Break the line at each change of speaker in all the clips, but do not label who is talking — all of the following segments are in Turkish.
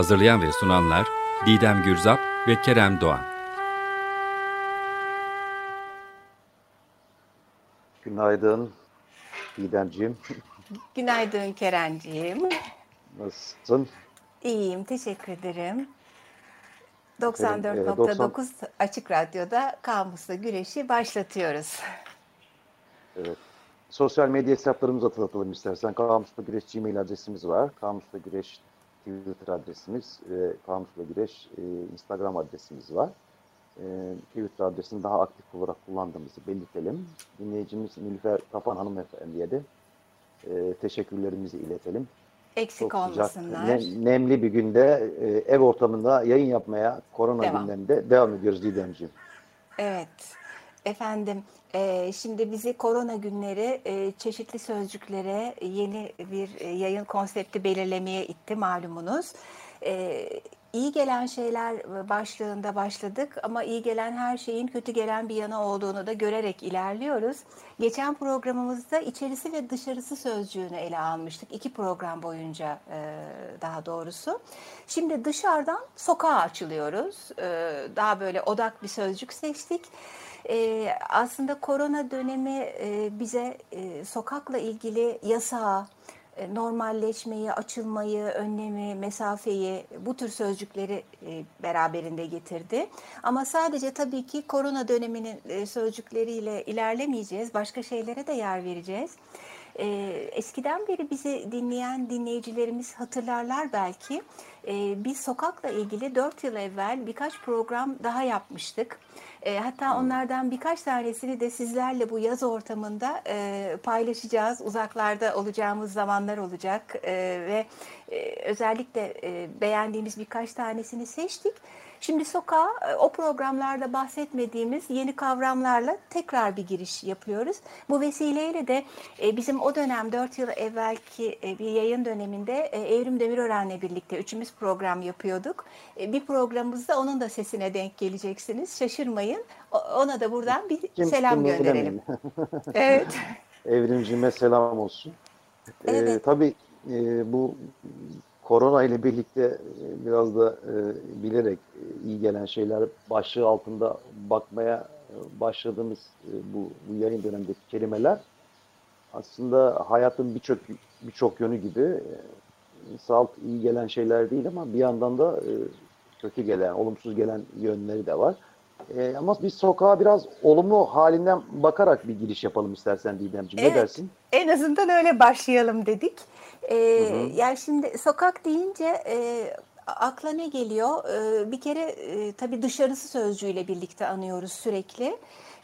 Hazırlayan ve sunanlar Didem Gürzap ve Kerem Doğan.
Günaydın Didemciğim.
Günaydın Kerenciğim.
Nasılsın?
İyiyim, teşekkür ederim. 94.9 Açık Radyo'da Kamusla Güreş'i başlatıyoruz.
Evet. Sosyal medya hesaplarımızı hatırlatalım istersen. Kamusla Güreş Gmail adresimiz var. Kamusla Güreş Twitter adresimiz, e, Kamusla Güreş e, Instagram adresimiz var. E, Twitter adresini daha aktif olarak kullandığımızı belirtelim. Dinleyicimiz Nilüfer Kapan hanımefendiye de e, teşekkürlerimizi iletelim.
Eksik Çok olmasınlar.
Sıcak, ne, nemli bir günde e, ev ortamında yayın yapmaya korona devam. günlerinde devam ediyoruz Didemciğim.
Evet. Efendim, e, şimdi bizi korona günleri e, çeşitli sözcüklere yeni bir e, yayın konsepti belirlemeye itti malumunuz. E, iyi gelen şeyler başlığında başladık ama iyi gelen her şeyin kötü gelen bir yana olduğunu da görerek ilerliyoruz. Geçen programımızda içerisi ve dışarısı sözcüğünü ele almıştık. iki program boyunca e, daha doğrusu. Şimdi dışarıdan sokağa açılıyoruz. E, daha böyle odak bir sözcük seçtik. E, aslında korona dönemi bize sokakla ilgili yasağı, e, normalleşmeyi, açılmayı, önlemi, mesafeyi bu tür sözcükleri e, beraberinde getirdi. Ama sadece tabii ki korona döneminin e, sözcükleriyle ilerlemeyeceğiz. Başka şeylere de yer vereceğiz. Eskiden beri bizi dinleyen dinleyicilerimiz hatırlarlar belki. Biz sokakla ilgili 4 yıl evvel birkaç program daha yapmıştık. E, hatta onlardan birkaç tanesini de sizlerle bu yaz ortamında e, paylaşacağız. Uzaklarda olacağımız zamanlar olacak e, ve e, özellikle e, beğendiğimiz birkaç tanesini seçtik. Şimdi sokağa e, o programlarda bahsetmediğimiz yeni kavramlarla tekrar bir giriş yapıyoruz. Bu vesileyle de e, bizim o dönem 4 yıl evvelki e, bir yayın döneminde Evrim Demirören'le birlikte üçümüz program yapıyorduk. Bir programımızda onun da sesine denk geleceksiniz. Şaşırmayın. Ona da buradan bir Kim, selam gönderelim.
evet. Evrimcime selam olsun. Evet. Ee, tabii e, bu korona ile birlikte e, biraz da e, bilerek e, iyi gelen şeyler başlığı altında bakmaya başladığımız bu, bu yayın dönemindeki kelimeler aslında hayatın birçok birçok yönü gibi salt iyi gelen şeyler değil ama bir yandan da kötü gelen, olumsuz gelen yönleri de var. E, ama biz sokağa biraz olumlu halinden bakarak bir giriş yapalım istersen Didemciğim. Evet, ne dersin?
En azından öyle başlayalım dedik. E, Yani şimdi sokak deyince e, akla ne geliyor? E, bir kere e, tabii dışarısı sözcüğüyle birlikte anıyoruz sürekli.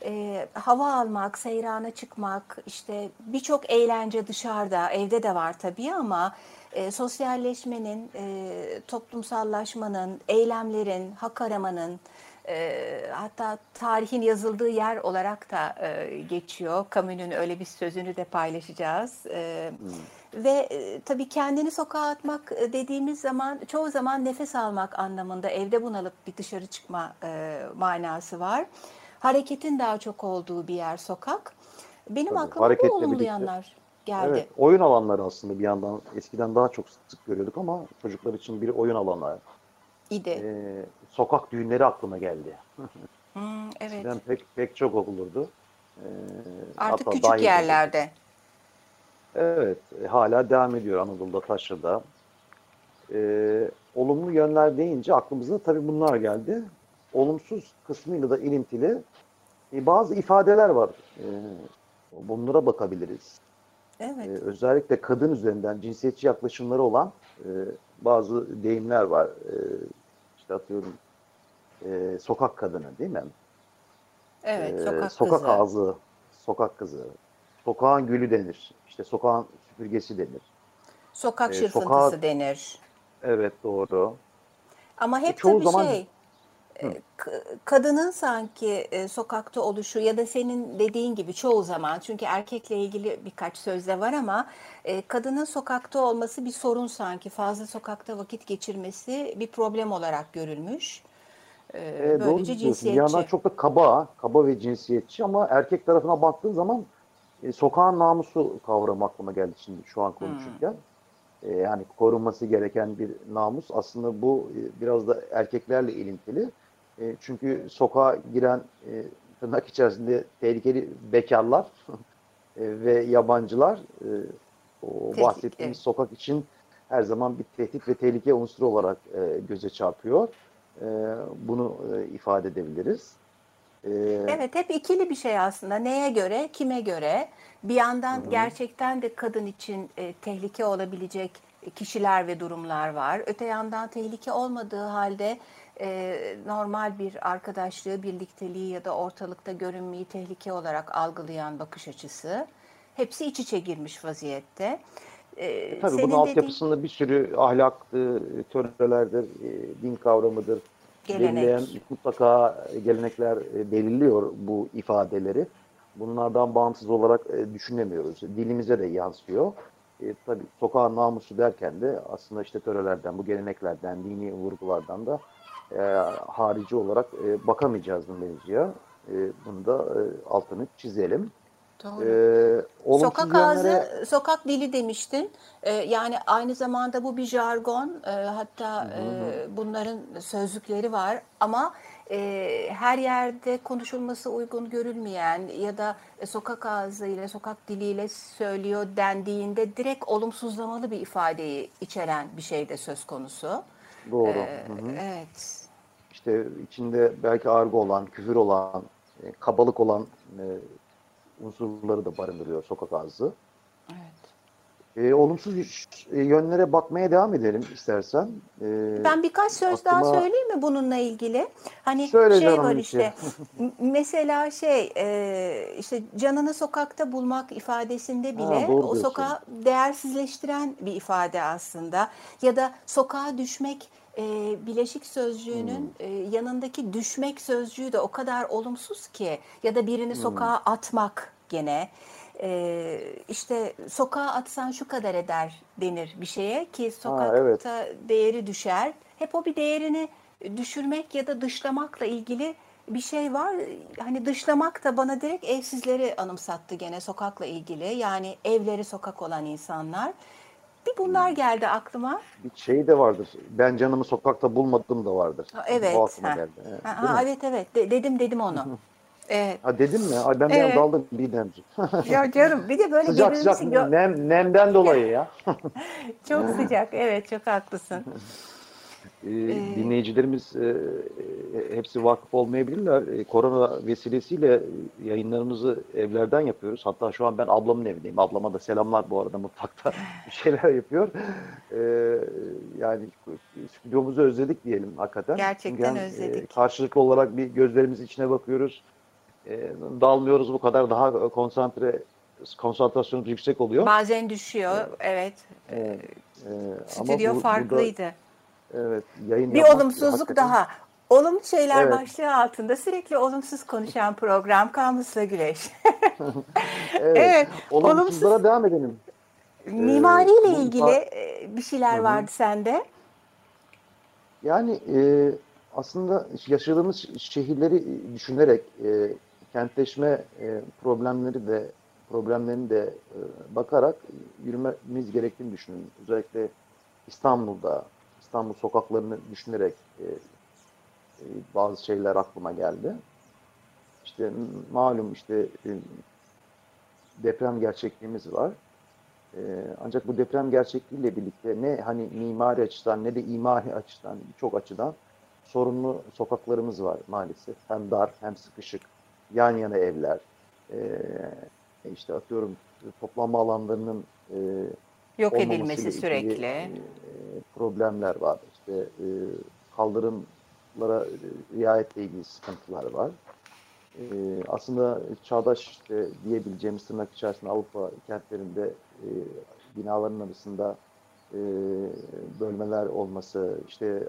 E, hava almak, seyrana çıkmak, işte birçok eğlence dışarıda, evde de var tabii ama e, sosyalleşmenin, e, toplumsallaşmanın, eylemlerin, hak aramanın, e, hatta tarihin yazıldığı yer olarak da e, geçiyor. Camus'un öyle bir sözünü de paylaşacağız. E, hmm. Ve e, tabii kendini sokağa atmak e, dediğimiz zaman çoğu zaman nefes almak anlamında evde bunalıp bir dışarı çıkma e, manası var. Hareketin daha çok olduğu bir yer sokak. Benim tabii, aklıma bu olumlu birlikte. yanlar geldi. Evet,
oyun alanları aslında bir yandan eskiden daha çok sık görüyorduk ama çocuklar için bir oyun alanı
idi. E,
sokak düğünleri aklıma geldi.
Hmm, evet.
Eskiden pek, pek çok olurdu.
E, Artık küçük yerlerde. Olurdu.
Evet, e, hala devam ediyor Anadolu'da, Taşra'da. E, olumlu yönler deyince aklımıza tabii bunlar geldi. Olumsuz kısmıyla da ilintili e, bazı ifadeler var. E, bunlara bakabiliriz. Evet. E, özellikle kadın üzerinden cinsiyetçi yaklaşımları olan e, bazı deyimler var. E, işte atıyorum e, sokak kadını değil mi?
Evet, e, sokak,
sokak
kızı.
ağzı, sokak kızı. Sokağın gülü denir. İşte sokağın süpürgesi denir.
Sokak e, şırfıntısı sokağa, denir.
Evet doğru.
Ama hep
çoğu
tabii
zaman
şey e, kadının sanki e, sokakta oluşu ya da senin dediğin gibi çoğu zaman çünkü erkekle ilgili birkaç sözde var ama e, kadının sokakta olması bir sorun sanki fazla sokakta vakit geçirmesi bir problem olarak görülmüş. E,
E, doğru
böylece
diyorsun. Bir yandan
cinsiyetçi.
çok da kaba, kaba ve cinsiyetçi ama erkek tarafına baktığın zaman e, sokağın namusu kavramı aklıma geldi şimdi şu an konuşurken. E, yani korunması gereken bir namus. Aslında bu e, biraz da erkeklerle ilintili. E, çünkü sokağa giren e, tırnak içerisinde tehlikeli bekarlar e, ve yabancılar e, o
Tehdit,
bahsettiğimiz
evet.
sokak için her zaman bir tehdit ve tehlike unsuru olarak e, göze çarpıyor. E, bunu e, ifade edebiliriz. E,
Evet, hep ikili bir şey aslında. Neye göre, kime göre? Bir yandan gerçekten de kadın için e, tehlike olabilecek kişiler ve durumlar var. Öte yandan tehlike olmadığı halde e, normal bir arkadaşlığı, birlikteliği ya da ortalıkta görünmeyi tehlike olarak algılayan bakış açısı. Hepsi iç içe girmiş vaziyette. E,
Tabii
senin
bunun
dediğin
altyapısında bir sürü ahlaktır, törelerdir, e, din kavramıdır.
Gelenek.
Belirleyen mutlaka gelenekler e, belirliyor bu ifadeleri. Bunlardan bağımsız olarak e, düşünemiyoruz. Dilimize de yansıyor. E, tabii sokağın namusu derken de aslında işte törelerden, bu geleneklerden, dini vurgulardan da e, harici olarak e, bakamayacağız bu mevzuya. E, bunu da e, altını çizelim.
Doğru.
E, olumsuz
Sokak
yönlere-
ağzı, sokak dili demiştin. Ee, yani aynı zamanda bu bir jargon. Ee, hatta e, bunların sözlükleri var. Ama e, her yerde konuşulması uygun görülmeyen ya da e, sokak ağzıyla, sokak diliyle söylüyor dendiğinde direkt olumsuzlamalı bir ifadeyi içeren bir şey de söz konusu.
Doğru.
Ee,
Hı hı.
evet.
işte içinde belki argo olan, küfür olan, e, kabalık olan e, unsurları da barındırıyor sokak ağzı.
Evet.
E, olumsuz e, yönlere bakmaya devam edelim istersen. E,
Ben birkaç söz daha
aklıma-
söyleyeyim mi bununla ilgili? Hani
Söyle
şey var işte. m- mesela şey e, işte canını sokakta bulmak ifadesinde bile
doğru
o sokağı değersizleştiren bir ifade aslında. Ya da sokağa düşmek e, bileşik sözcüğünün
Hmm.
e, yanındaki düşmek sözcüğü de o kadar olumsuz ki. Ya da birini
Hmm.
sokağa atmak gene. E, işte sokağa atsan şu kadar eder denir bir şeye ki sokakta
evet.
değeri düşer. Hep o bir değerini düşürmek ya da dışlamakla ilgili bir şey var. Hani dışlamak da bana direkt evsizleri anımsattı gene sokakla ilgili. Yani evleri sokak olan insanlar. Bir bunlar geldi aklıma.
bir şey de vardır. Ben canımı sokakta bulmadım da vardır.
Ha, Evet.
O aklıma
ha.
geldi. Evet,
Ha, ha, evet evet De- dedim dedim onu. Evet.
Ha dedim mi? Ay ben bir
Evet.
daldım Didemciğim.
Ya canım bir de böyle
sıcak sıcak nem, nemden dolayı ya.
çok sıcak. Evet çok haklısın.
Ee, dinleyicilerimiz e, e, hepsi vakıf olmayabilirler. E, korona vesilesiyle yayınlarımızı evlerden yapıyoruz. Hatta şu an ben ablamın evindeyim. Ablama da selamlar bu arada mutfakta bir şeyler yapıyor. E, yani stüdyomuzu özledik diyelim hakikaten.
Gerçekten
Çünkü hem,
özledik.
e, karşılıklı olarak bir gözlerimiz içine bakıyoruz. E, dalmıyoruz bu kadar daha konsantre konsantrasyonumuz yüksek oluyor.
Bazen düşüyor. Evet.
E, ama
Stüdyo
bu- burada,
farklıydı.
Evet, yayın
Bir olumsuzluk
hakikaten-
daha. Olumlu şeyler
Evet.
başlığı altında sürekli olumsuz konuşan program Kamusla Güreş.
Evet.
Evet,
Olumsuzlara devam edelim.
Mimariyle
bu-
ilgili e, bir şeyler vardı sende.
Yani e, aslında yaşadığımız şehirleri düşünerek e, kentleşme e, problemleri de problemlerini de e, bakarak yürümemiz gerektiğini düşünüyorum. Özellikle İstanbul'da, İstanbul sokaklarını düşünerek e, e, bazı şeyler aklıma geldi. İşte malum işte e, deprem gerçekliğimiz var. Ee, ancak bu deprem gerçekliğiyle birlikte ne hani mimari açıdan ne de imari açıdan birçok açıdan sorunlu sokaklarımız var maalesef. Hem dar hem sıkışık, yan yana evler, ee, işte atıyorum toplanma alanlarının e,
Yok edilmesi sürekli.
e, problemler var. İşte e, kaldırımlara riayetle ilgili sıkıntılar var. E, aslında çağdaş işte diyebileceğimiz tırnak içerisinde Avrupa kentlerinde e, binaların arasında e, bölmeler olması, işte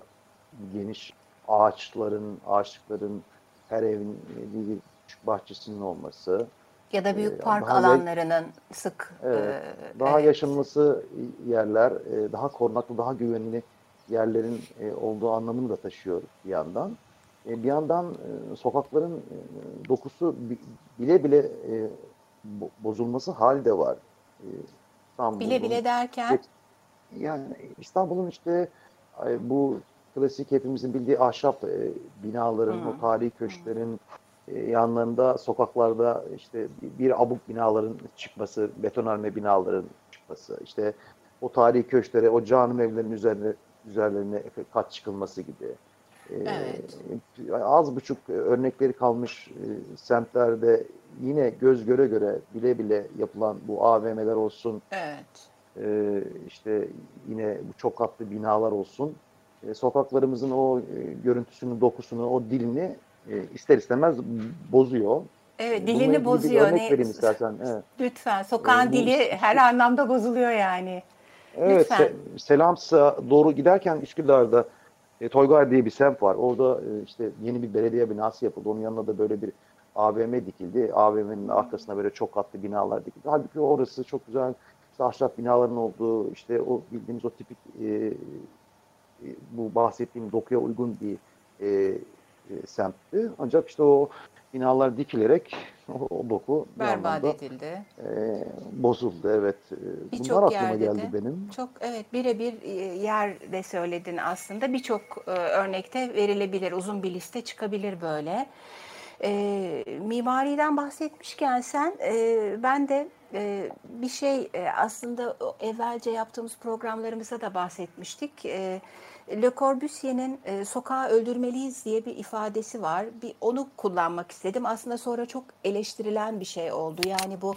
geniş ağaçların, ağaçlıkların her evin bir küçük bahçesinin olması.
Ya da büyük
Ee,
park
daha
alanlarının sık
Evet,
e,
daha
evet.
yaşanması yerler, e, daha korunaklı, daha güvenli yerlerin e, olduğu anlamını da taşıyor bir yandan. E, Bir yandan e, sokakların e, dokusu bi- bile bile e, bo- bozulması hali de var. E, İstanbul'un-
bile bile derken
yani İstanbul'un işte bu klasik hepimizin bildiği ahşap e, binaların,
Hı.
o tarihi köşklerin e, yanlarında, sokaklarda işte bir, abuk binaların çıkması, betonarme binaların çıkması, işte o tarihi köşklere, o canım evlerin üzerine üzerlerine kat çıkılması gibi. E,
Evet.
Az buçuk örnekleri kalmış e, semtlerde yine göz göre göre bile bile yapılan bu AVM'ler olsun,
evet.
ee, işte yine bu çok katlı binalar olsun. Ee, sokaklarımızın o e, görüntüsünü, dokusunu, o dilini e, ister istemez bozuyor.
Evet,
Bununla
dilini
bir
bozuyor.
örnek
Ne,
vereyim istersen. Evet.
lütfen. Sokağın
Ee,
dili her anlamda bozuluyor yani.
Evet,
Lütfen.
Se- Selams'a doğru giderken Üsküdar'da e, Toygar diye bir semt var. Orada e, işte yeni bir belediye binası yapıldı. Onun yanına da böyle bir AVM dikildi. AVM'nin arkasına böyle çok katlı binalar dikildi. Halbuki orası çok güzel işte ahşap binaların olduğu, işte o bildiğimiz o tipik e, e, bu bahsettiğim dokuya uygun bir e, e, semtti. Ancak işte o binalar dikilerek o, o doku bir
Berbat edildi.
e, bozuldu. Evet. E,
Birçok
Bunlar aklıma geldi
de.
benim.
Çok evet birebir e, yerde söyledin aslında. Birçok e, örnekte verilebilir. Uzun bir liste çıkabilir böyle. E, mimariden bahsetmişken sen e, ben de e, bir şey e, aslında evvelce yaptığımız programlarımızda da bahsetmiştik. E, Le Corbusier'in e, öldürmeliyiz diye bir ifadesi var. Bir onu kullanmak istedim. Aslında sonra çok eleştirilen bir şey oldu. Yani bu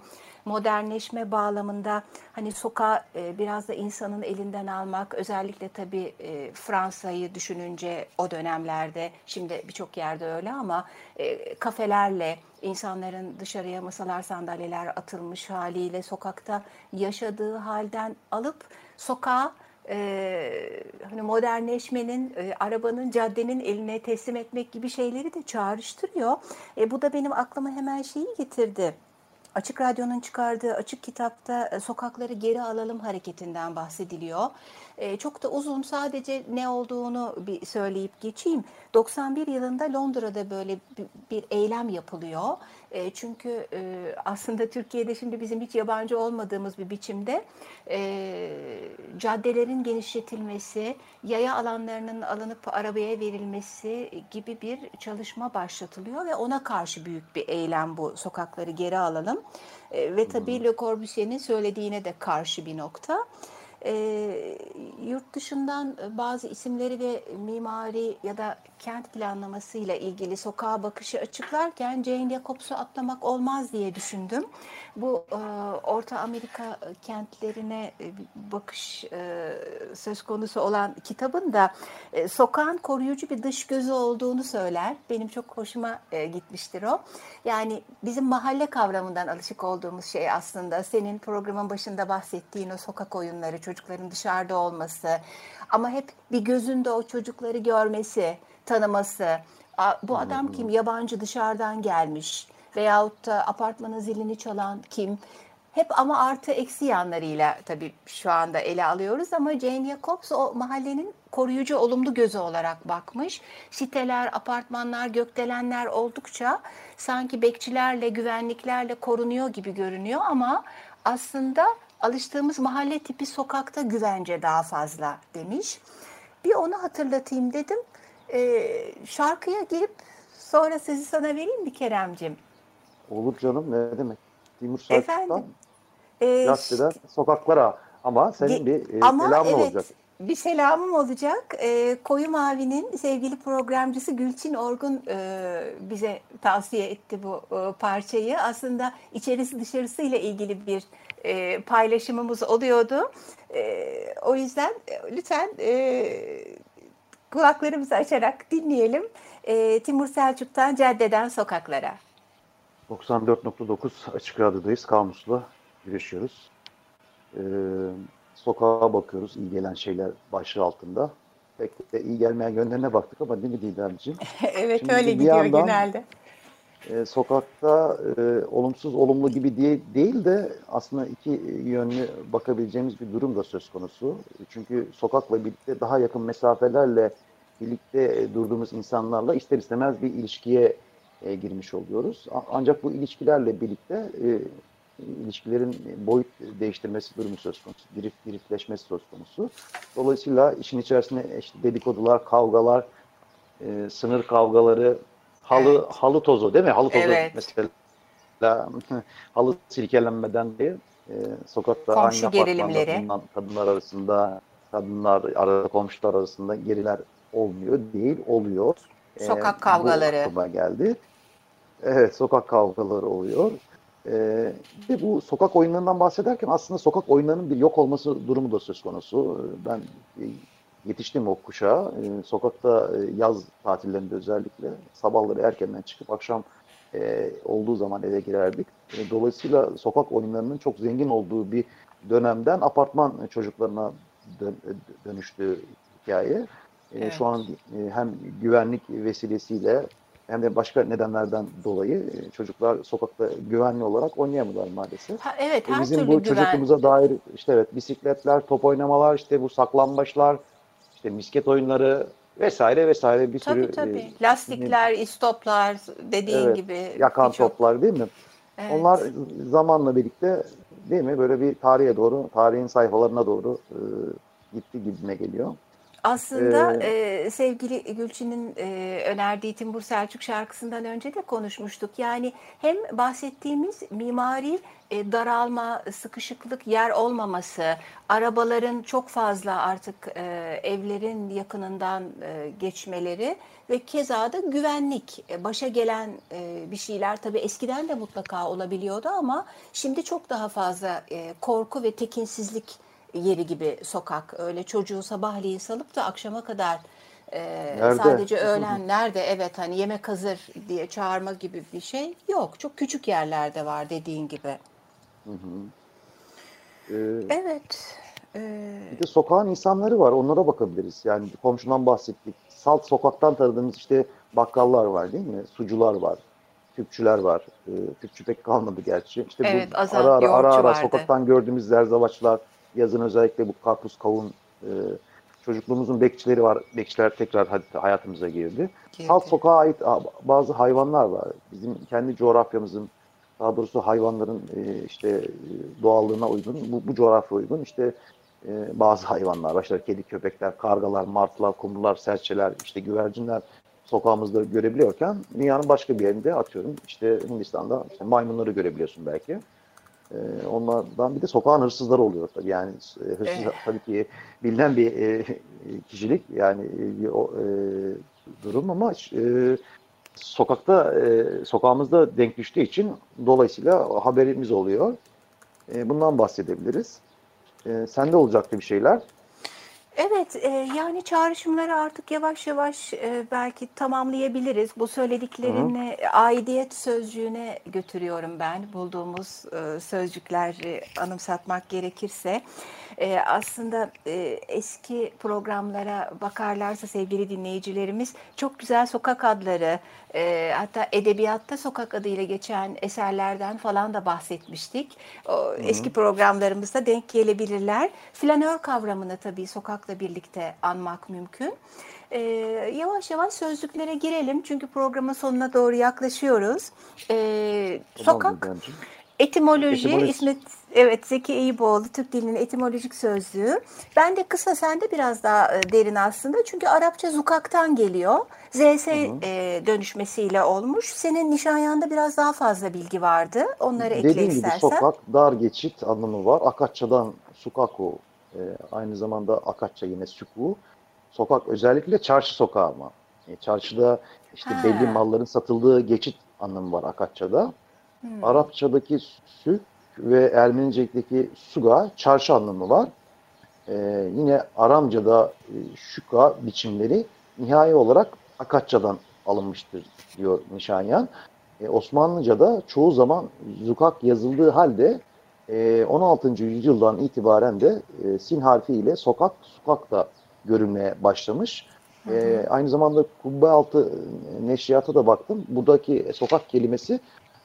modernleşme bağlamında hani sokağı e, biraz da insanın elinden almak özellikle tabii e, Fransa'yı düşününce o dönemlerde şimdi birçok yerde öyle ama e, kafelerle insanların dışarıya masalar sandalyeler atılmış haliyle sokakta yaşadığı halden alıp sokağa e, hani modernleşmenin, e, arabanın, caddenin eline teslim etmek gibi şeyleri de çağrıştırıyor. E, bu da benim aklıma hemen şeyi getirdi. Açık Radyo'nun çıkardığı Açık Kitap'ta e, sokakları geri alalım hareketinden bahsediliyor. E, çok da uzun sadece ne olduğunu bir söyleyip geçeyim. 91 yılında Londra'da böyle bir, bir eylem yapılıyor. E, çünkü e, aslında Türkiye'de şimdi bizim hiç yabancı olmadığımız bir biçimde e, caddelerin genişletilmesi, yaya alanlarının alınıp arabaya verilmesi gibi bir çalışma başlatılıyor ve ona karşı büyük bir eylem bu sokakları geri alalım. E, ve tabii Le Corbusier'in söylediğine de karşı bir nokta. E, yurt dışından bazı isimleri ve mimari ya da kent planlamasıyla ilgili sokağa bakışı açıklarken Jane Jacobs'u atlamak olmaz diye düşündüm. Bu e, Orta Amerika kentlerine e, bakış e, söz konusu olan kitabın da e, sokağın koruyucu bir dış gözü olduğunu söyler. Benim çok hoşuma e, gitmiştir o. Yani bizim mahalle kavramından alışık olduğumuz şey aslında senin programın başında bahsettiğin o sokak oyunları, çocukların dışarıda olması ama hep bir gözünde o çocukları görmesi, tanıması. "Aa, Bu adam kim? Yabancı dışarıdan gelmiş veyahut da apartmanın zilini çalan kim? Hep ama artı eksi yanlarıyla tabii şu anda ele alıyoruz ama Jane Jacobs o mahallenin koruyucu olumlu gözü olarak bakmış. Siteler, apartmanlar, gökdelenler oldukça sanki bekçilerle, güvenliklerle korunuyor gibi görünüyor ama aslında alıştığımız mahalle tipi sokakta güvence daha fazla demiş. Bir onu hatırlatayım dedim. Ee, şarkıya girip sonra sözü sana vereyim mi Keremcim?
Olur canım ne demek. Timur? Selçuk'tan
Ee,
caddeden sokaklara ama senin bir e,
Ama
selamın
evet,
olacak.
bir selamım olacak. Ee, Koyu Mavi'nin sevgili programcısı Gülçin Orgun e, bize tavsiye etti bu e, parçayı. Aslında içerisi dışarısı ile ilgili bir e, paylaşımımız oluyordu. E, o yüzden e, lütfen e, kulaklarımızı açarak dinleyelim. E, Timur Selçuk'tan Caddeden Sokaklara.
94.9 Açık Radyo'dayız. Kamus'la görüşüyoruz. Ee, sokağa bakıyoruz. iyi gelen şeyler başlığı altında. pek de iyi gelmeyen yönlerine baktık ama değil mi Didemciğim?
evet
Şimdi
öyle gidiyor
yandan-
genelde.
E, sokakta e, olumsuz olumlu gibi diye, değil de aslında iki yönlü bakabileceğimiz bir durum da söz konusu. Çünkü sokakla birlikte daha yakın mesafelerle birlikte e, durduğumuz insanlarla ister istemez bir ilişkiye e, girmiş oluyoruz. Ancak bu ilişkilerle birlikte e, ilişkilerin boyut değiştirmesi durumu söz konusu, dirif, dirifleşmesi söz konusu. Dolayısıyla işin içerisinde işte dedikodular, kavgalar, e, sınır kavgaları, halı
Evet.
halı tozu değil mi? Halı tozu
Evet.
mesela halı silkelenmeden diye e, sokakta
Komşu
aynı
gerilimleri.
kadınlar arasında kadınlar arada komşular arasında geriler olmuyor değil oluyor. E,
Sokak
bu
kavgaları.
aklıma geldi. Evet sokak kavgaları oluyor. E, ve bu sokak oyunlarından bahsederken aslında sokak oyunlarının bir yok olması durumu da söz konusu. Ben e, yetiştim o kuşağa. E, sokakta e, yaz tatillerinde özellikle sabahları erkenden çıkıp akşam e, olduğu zaman eve girerdik. E, dolayısıyla sokak oyunlarının çok zengin olduğu bir dönemden apartman çocuklarına dön, dönüştü hikaye. E,
Evet.
Şu an e, hem güvenlik vesilesiyle hem de başka nedenlerden dolayı e, çocuklar sokakta güvenli olarak oynayamıyorlar maalesef.
Ha, evet
E,
her
Bizim bu
güven.
çocukluğumuza dair işte evet bisikletler, top oynamalar, işte bu saklambaçlar, işte misket oyunları vesaire vesaire bir
Tabii
sürü
tabii.
e,
Lastikler, istoplar dediğin
Evet,
gibi
yakan toplar değil mi?
Evet.
Onlar zamanla birlikte değil mi böyle bir tarihe doğru, tarihin sayfalarına doğru e, gitti gibime geliyor.
Aslında
Ee,
e, sevgili Gülçin'in e, önerdiği Timbur Selçuk şarkısından önce de konuşmuştuk. Yani hem bahsettiğimiz mimari e, daralma, sıkışıklık, yer olmaması, arabaların çok fazla artık e, evlerin yakınından e, geçmeleri ve keza da güvenlik, e, başa gelen e, bir şeyler tabii eskiden de mutlaka olabiliyordu ama şimdi çok daha fazla e, korku ve tekinsizlik yeri gibi sokak. Öyle çocuğu sabahleyin salıp da akşama kadar e,
Nerede?
sadece öğlen nerede evet hani yemek hazır diye çağırma gibi bir şey yok. Çok küçük yerlerde var dediğin gibi.
E,
Evet. e,
Bir de sokağın insanları var. Onlara bakabiliriz. Yani komşudan bahsettik. Salt sokaktan tanıdığımız işte bakkallar var değil mi? Sucular var. Tüpçüler var. Ee, tüpçü pek kalmadı gerçi. İşte
Evet,
bu
Azat
ara ara, ara, ara
vardı.
sokaktan gördüğümüz zerzavatçılar, yazın özellikle bu karpuz kavun e, çocukluğumuzun bekçileri var. Bekçiler tekrar hayatımıza girdi.
Girdi.
Salt sokağa ait bazı hayvanlar var. Bizim kendi coğrafyamızın daha doğrusu hayvanların e, işte e, doğallığına uygun, bu, bu coğrafya uygun işte e, bazı hayvanlar, başta kedi, köpekler, kargalar, martılar, kumrular, serçeler, işte güvercinler sokağımızda görebiliyorken dünyanın başka bir yerinde atıyorum işte Hindistan'da işte maymunları görebiliyorsun belki. E, onlardan bir de sokağın hırsızları oluyor tabii yani e, hırsız
Evet.
tabii ki bilinen bir e, kişilik yani e, bir o, e, durum ama e, sokakta e, sokağımızda denk düştüğü için dolayısıyla haberimiz oluyor. E, bundan bahsedebiliriz. E, sende olacaktı bir şeyler.
Evet, e, yani çağrışımları artık yavaş yavaş e, belki tamamlayabiliriz. Bu söylediklerini aidiyet sözcüğüne götürüyorum ben. Bulduğumuz e, sözcükleri anımsatmak gerekirse. E, aslında e, eski programlara bakarlarsa sevgili dinleyicilerimiz çok güzel sokak adları, e, hatta edebiyatta sokak adıyla geçen eserlerden falan da bahsetmiştik. O, eski programlarımızda denk gelebilirler. Flanör kavramını tabii sokakla birlikte anmak mümkün. E, yavaş yavaş sözlüklere girelim çünkü programın sonuna doğru yaklaşıyoruz. E,
Tamam
sokak
Didemciğim.
Etimoloji,
Etimoloji.
İsmet evet Zeki Eyüboğlu Türk dilinin etimolojik sözlüğü. Ben de kısa sende biraz daha e, derin aslında. Çünkü Arapça zukaktan geliyor. ZS e, dönüşmesiyle olmuş. Senin Nişanyan'da biraz daha fazla bilgi vardı. Onları ekle
Dediğim gibi
istersen.
sokak, dar geçit anlamı var. Akatçadan sukaku, e, aynı zamanda Akatça yine suku. Sokak özellikle çarşı sokağı ama. E, çarşıda işte
Ha.
belli malların satıldığı geçit anlamı var Akatça'da.
Hmm.
Arapçadaki sük ve Ermenice'deki suga çarşı anlamı var. Ee, yine Aramca'da e, şuka biçimleri nihai olarak Akatça'dan alınmıştır diyor Nişanyan. E, Osmanlıca'da çoğu zaman zukak yazıldığı halde e, 16. yüzyıldan itibaren de e, sin harfi ile sokak, sokak da görülmeye başlamış. E, aynı zamanda kubbe altı neşriyata da baktım. Buradaki sokak kelimesi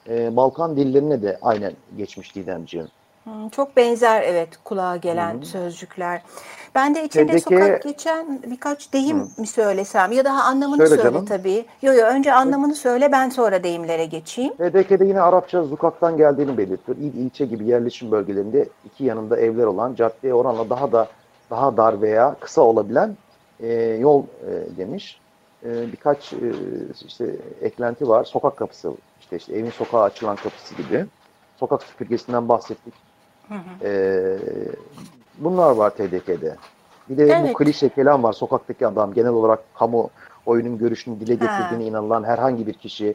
e, Balkan dillerine de aynen geçmiş Didemciğim.
Hmm, çok benzer evet kulağa gelen Hı-hı. sözcükler. Ben de içinde TDK... sokak geçen birkaç deyim Hı. mi söylesem ya daha anlamını söyle, söyle tabii. Yo yo önce anlamını söyle ben sonra deyimlere geçeyim.
TDK'de yine Arapça zukaktan geldiğini belirtiyor. İl ilçe gibi yerleşim bölgelerinde iki yanında evler olan caddeye oranla daha da daha dar veya kısa olabilen e, yol e, demiş. E, birkaç e, işte eklenti var. Sokak kapısı işte işte evin sokağa açılan kapısı gibi. Sokak süpürgesinden bahsettik. Hı hı. E, bunlar var TDK'de. Bir de evet. bu klişe kelam var. Sokaktaki adam genel olarak kamu oyunun görüşünü dile getirdiğine ha. inanılan herhangi bir kişi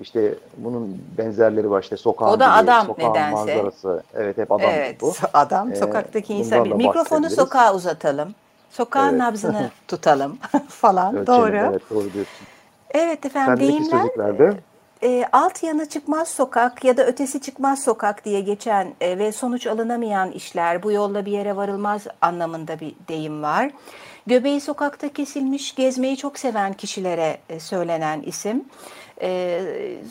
işte bunun benzerleri var işte sokağın
o da dili, adam sokağın nedense.
manzarası. Evet hep adam
evet, bu. Adam ee, sokaktaki insan. Mikrofonu sokağa uzatalım. Sokağın evet. nabzını tutalım falan. Evet, doğru.
evet doğru diyorsun.
Evet efendim Sendeki deyimler sözlüklerde e, alt yanı çıkmaz sokak ya da ötesi çıkmaz sokak diye geçen e, ve sonuç alınamayan işler bu yolla bir yere varılmaz anlamında bir deyim var. Göbeği sokakta kesilmiş, gezmeyi çok seven kişilere e, söylenen isim. E,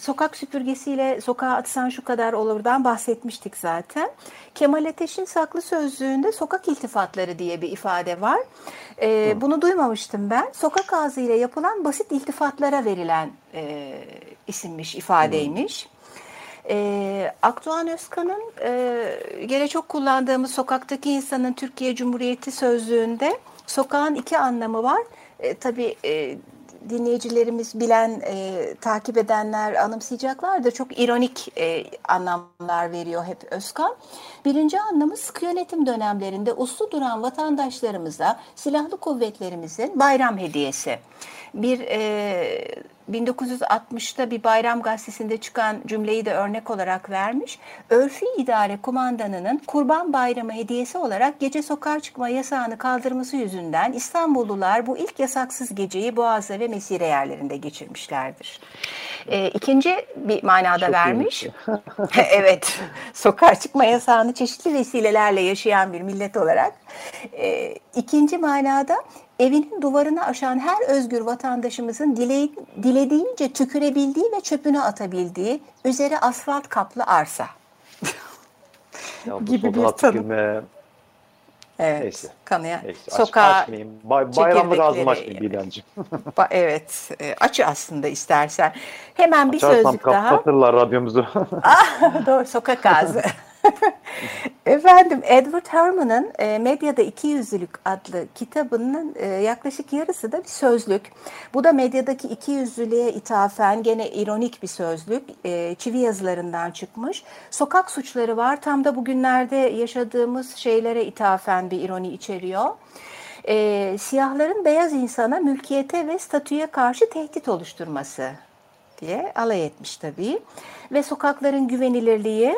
sokak süpürgesiyle sokağa atsan şu kadar olurdan bahsetmiştik zaten. Kemal Ateş'in saklı sözlüğünde sokak iltifatları diye bir ifade var. E, bunu duymamıştım ben. Sokak ağzıyla yapılan basit iltifatlara verilen e, isimmiş, ifadeymiş. E, Akdoğan Özkan'ın e, gene çok kullandığımız sokaktaki insanın Türkiye Cumhuriyeti sözlüğünde sokağın iki anlamı var. E, tabii e, dinleyicilerimiz bilen, e, takip edenler anımsayacaklardır. Çok ironik e, anlamlar veriyor hep Özkan. Birinci anlamı sıkı yönetim dönemlerinde uslu duran vatandaşlarımıza silahlı kuvvetlerimizin bayram hediyesi. Bir e, 1960'ta bir bayram gazetesinde çıkan cümleyi de örnek olarak vermiş. Örfi İdare Kumandanı'nın Kurban Bayramı hediyesi olarak gece sokağa çıkma yasağını kaldırması yüzünden İstanbullular bu ilk yasaksız geceyi Boğaz'da ve Mesire yerlerinde geçirmişlerdir. E, ikinci bir manada Çok vermiş. evet, sokağa çıkma yasağını çeşitli vesilelerle yaşayan bir millet olarak. E, ikinci manada evinin duvarını aşan her özgür vatandaşımızın dile, dilediğince tükürebildiği ve çöpünü atabildiği üzeri asfalt kaplı arsa.
ya bu gibi bir tanım.
Evet, Neyse. kanıya. Neyse, sokağa aç,
Bay, bayramda da ağzımı açmayayım Bilancığım.
evet, e, aç aslında istersen. Hemen bir Açarsam sözlük daha.
kapatırlar radyomuzu.
ah, doğru, sokak ağzı. Efendim Edward Herman'ın e, Medyada İkiyüzlülük adlı kitabının e, yaklaşık yarısı da bir sözlük. Bu da medyadaki ikiyüzlülüğe ithafen gene ironik bir sözlük. E, çivi yazılarından çıkmış. Sokak suçları var. Tam da bugünlerde yaşadığımız şeylere ithafen bir ironi içeriyor. E, siyahların beyaz insana mülkiyete ve statüye karşı tehdit oluşturması diye alay etmiş tabii. Ve sokakların güvenilirliği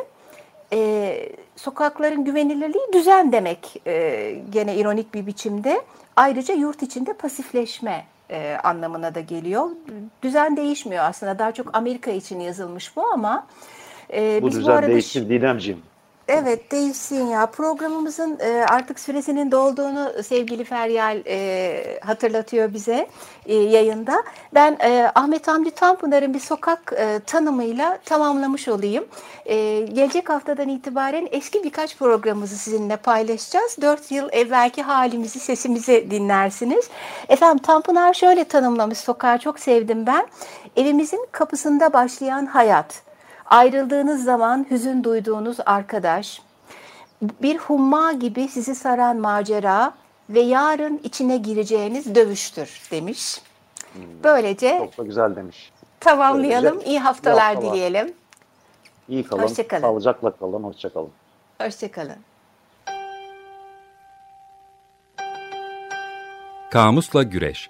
e, sokakların güvenilirliği düzen demek e, gene ironik bir biçimde. Ayrıca yurt içinde pasifleşme e, anlamına da geliyor. Düzen değişmiyor aslında. Daha çok Amerika için yazılmış bu ama
e, bu biz düzen bu arada değişir Didemciğim.
Evet değilsin ya. Programımızın e, artık süresinin dolduğunu sevgili Feryal e, hatırlatıyor bize e, yayında. Ben e, Ahmet Hamdi Tanpınar'ın bir sokak e, tanımıyla tamamlamış olayım. E, gelecek haftadan itibaren eski birkaç programımızı sizinle paylaşacağız. Dört yıl evvelki halimizi, sesimizi dinlersiniz. Efendim Tanpınar şöyle tanımlamış sokağı çok sevdim ben. Evimizin kapısında başlayan hayat Ayrıldığınız zaman hüzün duyduğunuz arkadaş, bir humma gibi sizi saran macera ve yarın içine gireceğiniz dövüştür demiş. Hmm. Böylece
çok da güzel demiş.
Tamamlayalım. Böylece, İyi haftalar, haftalar dileyelim.
İyi kalın. Hoşçakalın. Sağlıcakla kalın. Hoşçakalın.
Hoşçakalın.
Kamusla Güreş